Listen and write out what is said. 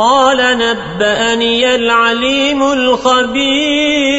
قال نبأني العليم الخبير.